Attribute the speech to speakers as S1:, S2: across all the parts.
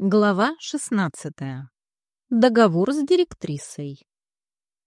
S1: Глава 16. Договор с директрисой.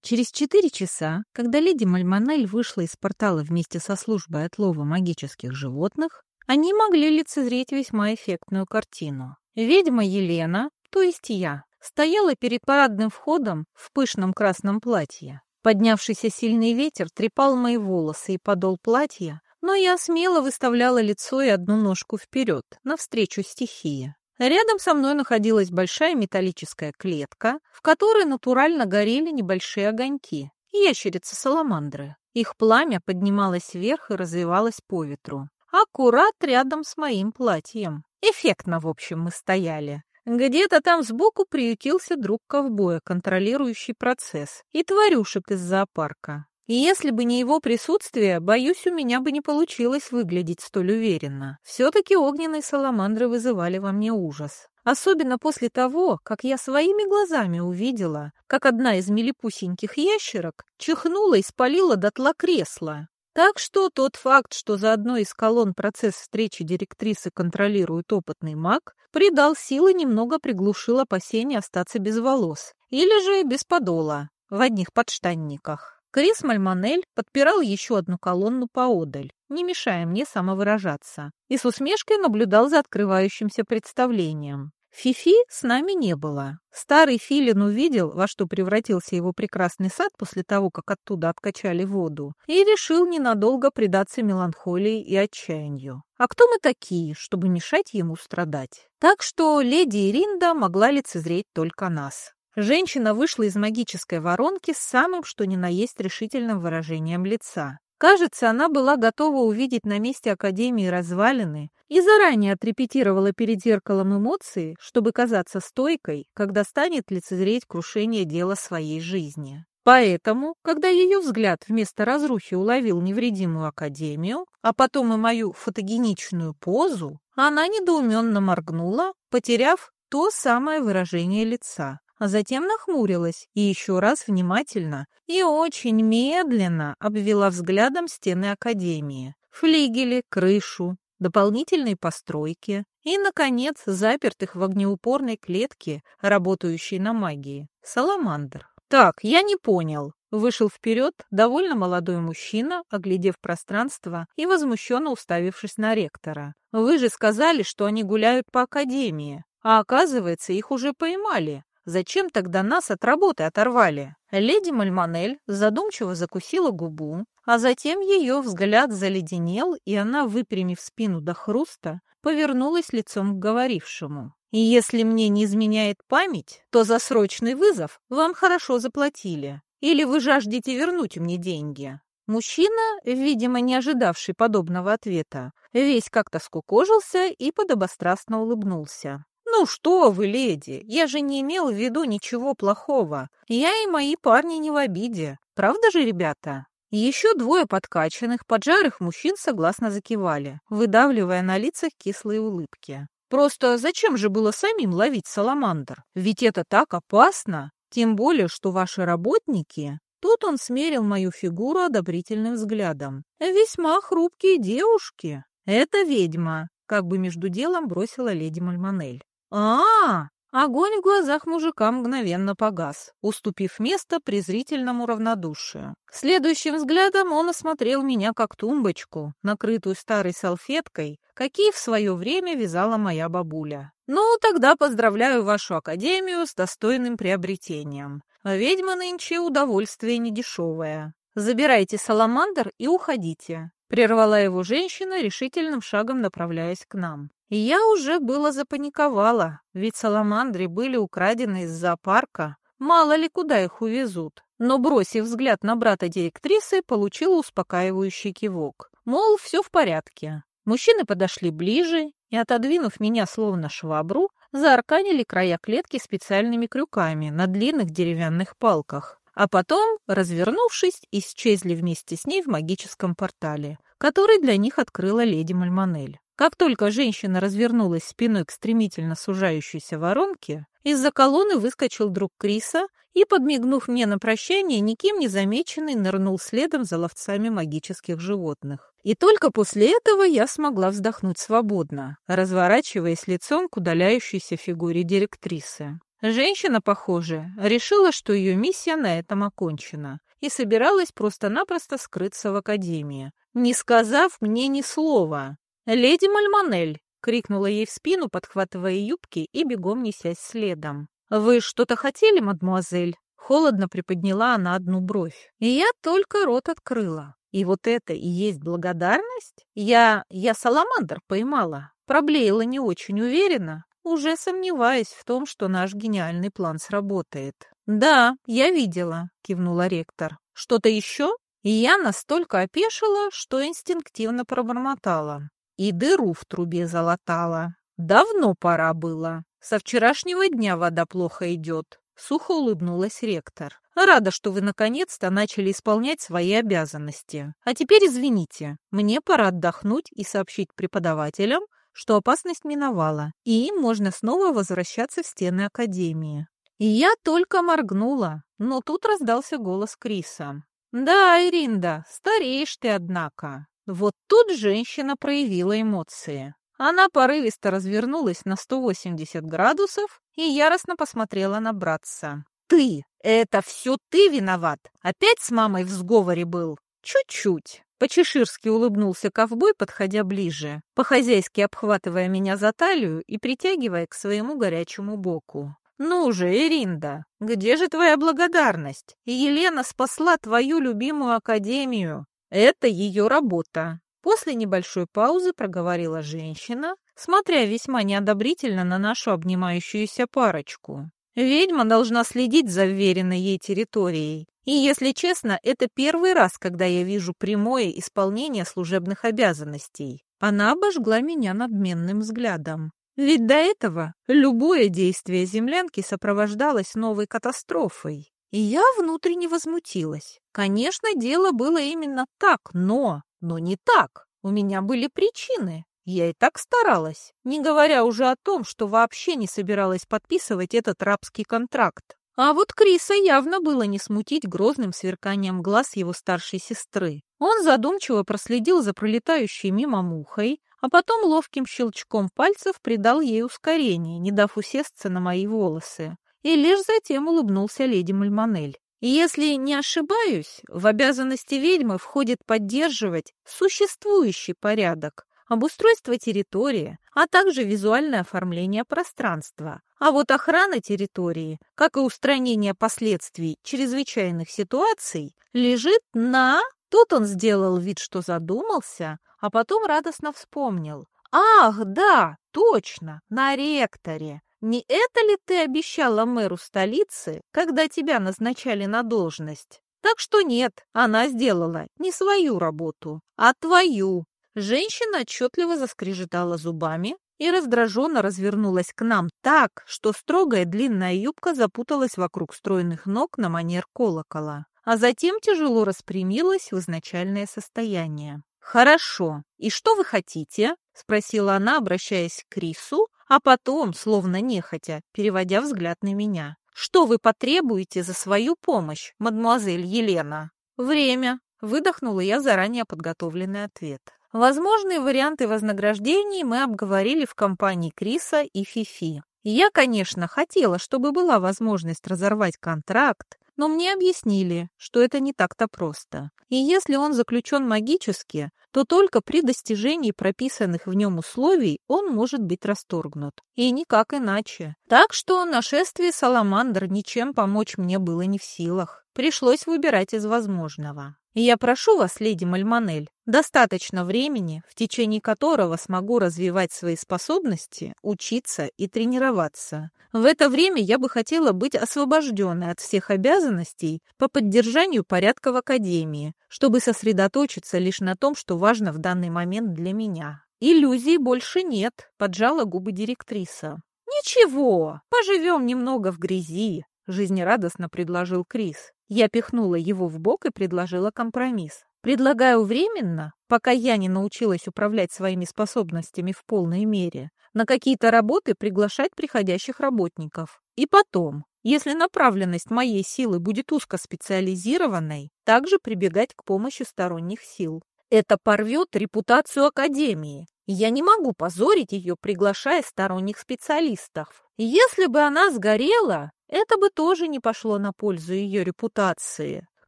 S1: Через четыре часа, когда леди Мальмонель вышла из портала вместе со службой отлова магических животных, они могли лицезреть весьма эффектную картину. Ведьма Елена, то есть я, стояла перед парадным входом в пышном красном платье. Поднявшийся сильный ветер трепал мои волосы и подол платья, но я смело выставляла лицо и одну ножку вперед, навстречу стихии. Рядом со мной находилась большая металлическая клетка, в которой натурально горели небольшие огоньки, ящерицы-саламандры. Их пламя поднималось вверх и развивалось по ветру. Аккурат рядом с моим платьем. Эффектно, в общем, мы стояли. Где-то там сбоку приютился друг ковбоя, контролирующий процесс, и тварюшек из зоопарка. И если бы не его присутствие, боюсь, у меня бы не получилось выглядеть столь уверенно. Все-таки огненные саламандры вызывали во мне ужас. Особенно после того, как я своими глазами увидела, как одна из милипусеньких ящерок чихнула и спалила дотла кресла. Так что тот факт, что за одной из колонн процесс встречи директрисы контролирует опытный маг, придал силы немного приглушил опасение остаться без волос или же без подола в одних подштанниках. Крис Мальмонель подпирал еще одну колонну поодаль, не мешая мне самовыражаться, и с усмешкой наблюдал за открывающимся представлением. Фифи с нами не было. Старый Филин увидел, во что превратился его прекрасный сад после того, как оттуда откачали воду, и решил ненадолго предаться меланхолии и отчаянию. А кто мы такие, чтобы мешать ему страдать? Так что леди Иринда могла лицезреть только нас. Женщина вышла из магической воронки с самым что ни на есть решительным выражением лица. Кажется, она была готова увидеть на месте Академии развалины и заранее отрепетировала перед зеркалом эмоции, чтобы казаться стойкой, когда станет лицезреть крушение дела своей жизни. Поэтому, когда ее взгляд вместо разрухи уловил невредимую Академию, а потом и мою фотогеничную позу, она недоуменно моргнула, потеряв то самое выражение лица а затем нахмурилась и еще раз внимательно и очень медленно обвела взглядом стены Академии, флигели, крышу, дополнительные постройки и, наконец, запертых в огнеупорной клетке, работающей на магии, саламандр. «Так, я не понял», Вышел вперед довольно молодой мужчина, оглядев пространство и возмущенно уставившись на ректора. «Вы же сказали, что они гуляют по академии, а оказывается, их уже поймали. Зачем тогда нас от работы оторвали? Леди Мальмонель задумчиво закусила губу, а затем ее взгляд заледенел, и она, выпрямив спину до хруста, повернулась лицом к говорившему. И если мне не изменяет память, то за срочный вызов вам хорошо заплатили. Или вы жаждете вернуть мне деньги?» Мужчина, видимо, не ожидавший подобного ответа, весь как-то скукожился и подобострастно улыбнулся. «Ну что вы, леди, я же не имел в виду ничего плохого. Я и мои парни не в обиде. Правда же, ребята?» Еще двое подкачанных, поджарых мужчин согласно закивали, выдавливая на лицах кислые улыбки. «Просто зачем же было самим ловить саламандр? Ведь это так опасно! Тем более, что ваши работники...» Тут он смерил мою фигуру одобрительным взглядом. «Весьма хрупкие девушки. Это ведьма», как бы между делом бросила леди Мальмонель а, Огонь в глазах мужика мгновенно погас, уступив место презрительному равнодушию. Следующим взглядом он осмотрел меня как тумбочку, накрытую старой салфеткой, какие в свое время вязала моя бабуля. «Ну, тогда поздравляю вашу академию с достойным приобретением. Ведьма нынче удовольствие недешевое. Забирайте саламандр и уходите», — прервала его женщина, решительным шагом направляясь к нам. И я уже было запаниковала, ведь саламандры были украдены из зоопарка. Мало ли куда их увезут. Но, бросив взгляд на брата директрисы, получила успокаивающий кивок. Мол, все в порядке. Мужчины подошли ближе и, отодвинув меня словно швабру, заарканили края клетки специальными крюками на длинных деревянных палках. А потом, развернувшись, исчезли вместе с ней в магическом портале, который для них открыла леди Мальмонель. Как только женщина развернулась спиной к стремительно сужающейся воронке, из-за колонны выскочил друг Криса и, подмигнув мне на прощание, никем не замеченный нырнул следом за ловцами магических животных. И только после этого я смогла вздохнуть свободно, разворачиваясь лицом к удаляющейся фигуре директрисы. Женщина, похоже, решила, что ее миссия на этом окончена, и собиралась просто-напросто скрыться в академии, не сказав мне ни слова. «Леди Мальмонель!» — крикнула ей в спину, подхватывая юбки и бегом несясь следом. «Вы что-то хотели, мадмуазель?» Холодно приподняла она одну бровь. И я только рот открыла. И вот это и есть благодарность? Я... я саламандр поймала. Проблеяла не очень уверенно, уже сомневаясь в том, что наш гениальный план сработает. «Да, я видела», — кивнула ректор. «Что-то еще?» И я настолько опешила, что инстинктивно пробормотала. И дыру в трубе залатала. Давно пора было. Со вчерашнего дня вода плохо идет. Сухо улыбнулась ректор. Рада, что вы наконец-то начали исполнять свои обязанности. А теперь извините, мне пора отдохнуть и сообщить преподавателям, что опасность миновала, и им можно снова возвращаться в стены Академии. И я только моргнула, но тут раздался голос Криса. «Да, Иринда, стареешь ты, однако». Вот тут женщина проявила эмоции. Она порывисто развернулась на 180 градусов и яростно посмотрела на братца. «Ты! Это все ты виноват! Опять с мамой в сговоре был? Чуть-чуть!» По-чеширски улыбнулся ковбой, подходя ближе, по-хозяйски обхватывая меня за талию и притягивая к своему горячему боку. «Ну же, Эринда, где же твоя благодарность? Елена спасла твою любимую академию. Это ее работа». После небольшой паузы проговорила женщина, смотря весьма неодобрительно на нашу обнимающуюся парочку. Ведьма должна следить за вверенной ей территорией. И, если честно, это первый раз, когда я вижу прямое исполнение служебных обязанностей. Она обожгла меня надменным взглядом. Ведь до этого любое действие землянки сопровождалось новой катастрофой. И я внутренне возмутилась. Конечно, дело было именно так, но... Но не так. У меня были причины. Я и так старалась, не говоря уже о том, что вообще не собиралась подписывать этот рабский контракт. А вот Криса явно было не смутить грозным сверканием глаз его старшей сестры. Он задумчиво проследил за пролетающей мимо мухой, а потом ловким щелчком пальцев придал ей ускорение, не дав усесться на мои волосы. И лишь затем улыбнулся леди Мальмонель. Если не ошибаюсь, в обязанности ведьмы входит поддерживать существующий порядок, обустройство территории, а также визуальное оформление пространства. А вот охрана территории, как и устранение последствий чрезвычайных ситуаций, лежит на... Тут он сделал вид, что задумался, а потом радостно вспомнил. «Ах, да, точно, на ректоре. Не это ли ты обещала мэру столицы, когда тебя назначали на должность? Так что нет, она сделала не свою работу, а твою. Женщина отчетливо заскрежетала зубами и раздраженно развернулась к нам так, что строгая длинная юбка запуталась вокруг стройных ног на манер колокола, а затем тяжело распрямилась в изначальное состояние. «Хорошо. И что вы хотите?» — спросила она, обращаясь к Крису, а потом, словно нехотя, переводя взгляд на меня. «Что вы потребуете за свою помощь, мадемуазель Елена?» «Время», — выдохнула я заранее подготовленный ответ. Возможные варианты вознаграждений мы обговорили в компании Криса и Фифи. Я, конечно, хотела, чтобы была возможность разорвать контракт, но мне объяснили, что это не так-то просто. И если он заключен магически, то только при достижении прописанных в нем условий он может быть расторгнут. И никак иначе. Так что нашествие Саламандр ничем помочь мне было не в силах. Пришлось выбирать из возможного. Я прошу вас, леди Мальмонель, достаточно времени, в течение которого смогу развивать свои способности, учиться и тренироваться. В это время я бы хотела быть освобожденной от всех обязанностей по поддержанию порядка в Академии, чтобы сосредоточиться лишь на том, что важно в данный момент для меня. Иллюзий больше нет, поджала губы директриса. «Ничего, поживем немного в грязи», — жизнерадостно предложил Крис. Я пихнула его в бок и предложила компромисс. Предлагаю временно, пока я не научилась управлять своими способностями в полной мере, на какие-то работы приглашать приходящих работников. И потом, если направленность моей силы будет узкоспециализированной, также прибегать к помощи сторонних сил. Это порвет репутацию Академии. Я не могу позорить ее, приглашая сторонних специалистов. Если бы она сгорела, это бы тоже не пошло на пользу ее репутации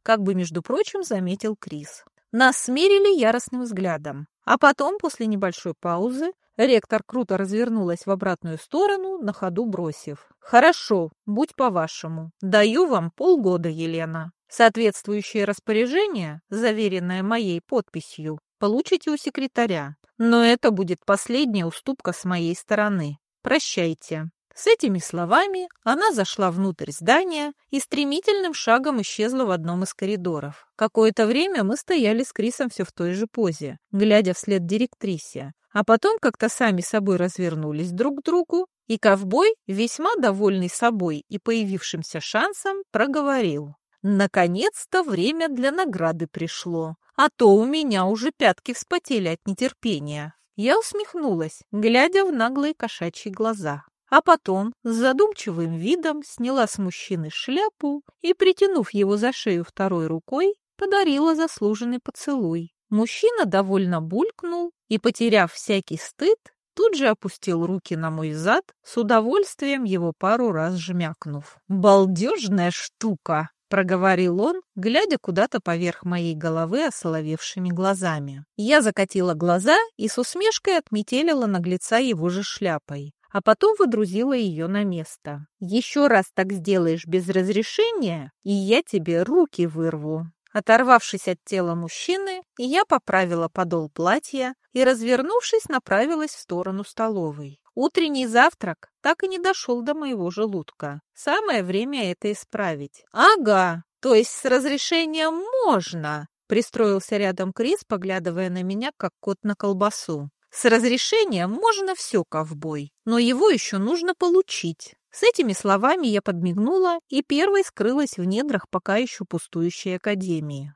S1: как бы, между прочим, заметил Крис. Нас смерили яростным взглядом. А потом, после небольшой паузы, ректор круто развернулась в обратную сторону, на ходу бросив. «Хорошо, будь по-вашему. Даю вам полгода, Елена. Соответствующее распоряжение, заверенное моей подписью, получите у секретаря. Но это будет последняя уступка с моей стороны. Прощайте». С этими словами она зашла внутрь здания и стремительным шагом исчезла в одном из коридоров. Какое-то время мы стояли с Крисом все в той же позе, глядя вслед директрисе, а потом как-то сами собой развернулись друг к другу, и ковбой, весьма довольный собой и появившимся шансом, проговорил. «Наконец-то время для награды пришло, а то у меня уже пятки вспотели от нетерпения». Я усмехнулась, глядя в наглые кошачьи глаза а потом с задумчивым видом сняла с мужчины шляпу и, притянув его за шею второй рукой, подарила заслуженный поцелуй. Мужчина довольно булькнул и, потеряв всякий стыд, тут же опустил руки на мой зад, с удовольствием его пару раз жмякнув. «Балдежная штука!» — проговорил он, глядя куда-то поверх моей головы осоловевшими глазами. Я закатила глаза и с усмешкой отметелила наглеца его же шляпой а потом выдрузила ее на место. «Еще раз так сделаешь без разрешения, и я тебе руки вырву». Оторвавшись от тела мужчины, я поправила подол платья и, развернувшись, направилась в сторону столовой. Утренний завтрак так и не дошел до моего желудка. Самое время это исправить. «Ага, то есть с разрешением можно!» Пристроился рядом Крис, поглядывая на меня, как кот на колбасу. С разрешением можно все, ковбой, но его еще нужно получить. С этими словами я подмигнула и первой скрылась в недрах пока еще пустующей академии.